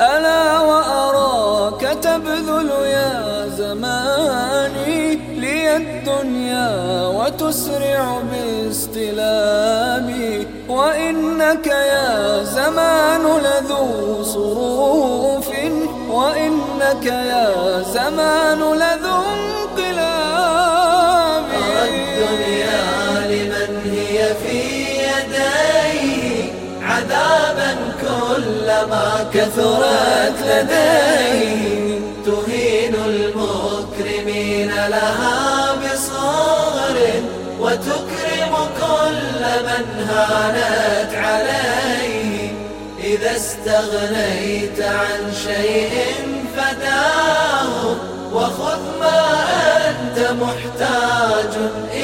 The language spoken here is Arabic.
ألا وأراك تبذل يا زماني لي الدنيا وتسرع باستلامي وإنك يا زمان لذو صروف وإنك يا زمان لذو انقلاب. الدنيا لمن هي في يديه عذابا كلما كثرت لديه تهين المكرمين لها بصغر وتكرم كل من هانت عليه. إذا استغنيت عن شيء فداه وخذ ما أنت محتاج إليه.